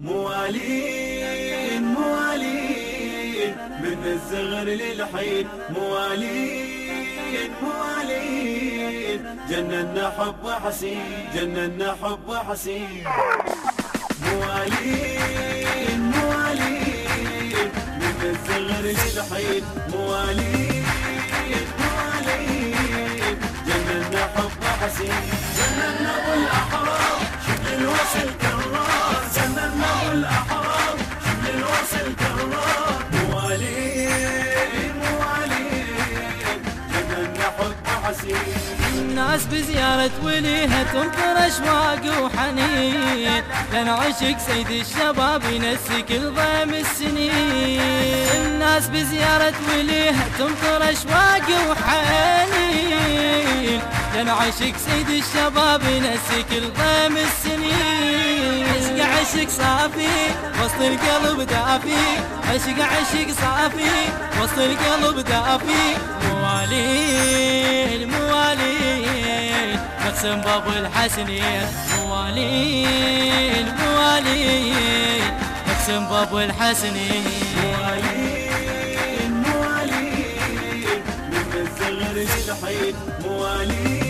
موالين موالين من الزغر للحين. موالين موالين. جننا حب حسين جننا حب حسين موالين موالين. من الزغر للحين. موالين موالين. جننا حب حسين جننا ابو الأحرار شد الوصل. الناس بزيارة وليها تمطر أشواق وحنين. لن عشق سيد الشباب ينسي كل ضيم السنين. الناس بزيارة وليها تمطر أشواق وحنين. لن عشق سيد الشباب ينسي كل ضيم السنين. عشق عشق صافي وسط القلب دافي. عشق عشق صافي وسط القلب دافي. موالين موالين نقسم باب الحسنين. موالين موالين نقسم باب الحسنين. موالين موالين من الزغر للحين موالين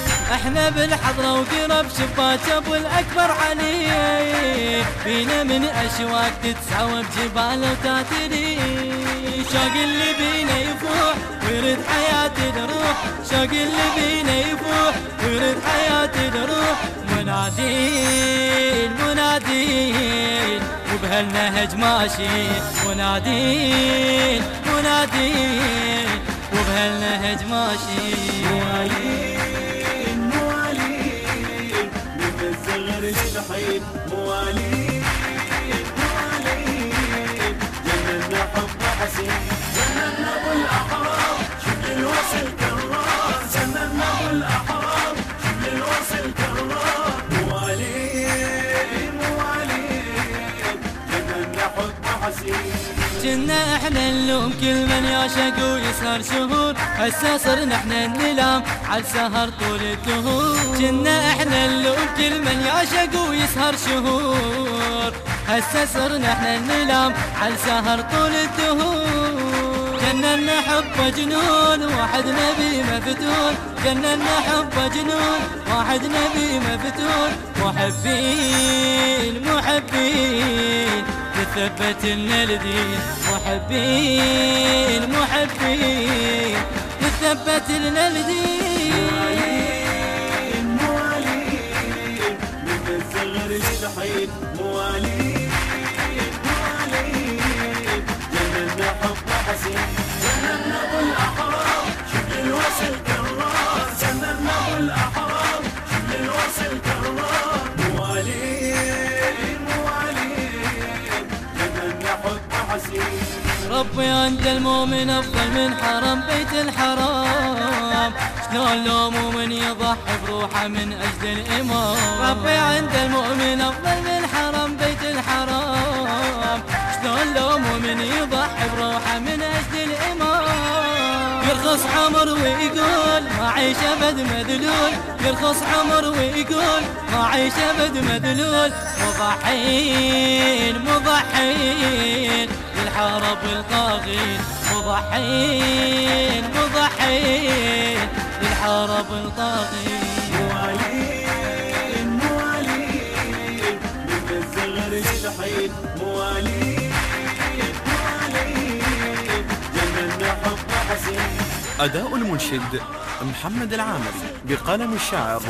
إحنا بالحضرة وقرب شباك أبو الأكبر علي. بينا من اشواق تتساوى بجبال وتاتري شوق اللي بينا يفوح ويرد حياتي تروح شوق اللي بينا يفوح ويرد حياتي تروح منادين منادين وبهالنهج ماشي. منادين منادين وبهالنهج ماشي. الزغر للحين موالين موالين جننا حب حسين جننا أبو الأحرار. شد الوصل كرار. جننا أبو الأحرار. كنا إحنا نلوم كل من يعشق ويسهر شهور. هسه صرنا إحنا نلام على سهر طول الدهور. كنا إحنا نلوم كل من يعشق ويسهر شهور. هسه صرنا إحنا نلام على سهر طول الدهور. كنا نحب جنون واحد نبي مفتون. كنا نحب جنون واحد نبي مفتون. محبين محبين. تثبت لنا الدين محبين محبين. تثبت لنا الدين ربي انت المؤمن أفضل من حرم بيت الحرام. شلون لو مؤمن يضحي بروحه من أجل الإمام؟ ربي عند المؤمن أفضل من حرم بيت الحرام. شلون لو مؤمن يضحي بروحه من أجل الإمام؟ يرخص عمر ويقول ما عيش أبد مذلول. يرخص عمر ويقول ما عيش أبد مذلول. مضحين مضحين. للحرب الطاغين مضحين مضحين. للحرب الطاغين موالين موالين من الزغر للحين موالين موالين جننا حب حسين. أداء المنشد محمد العامري بقلم الشاعر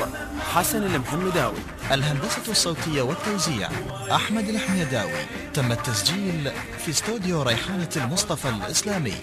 حسن المحمداوي. الهندسة الصوتية والتوزيع أحمد الحميداوي تم التسجيل في استوديو ريحانة المصطفى الإسلامي.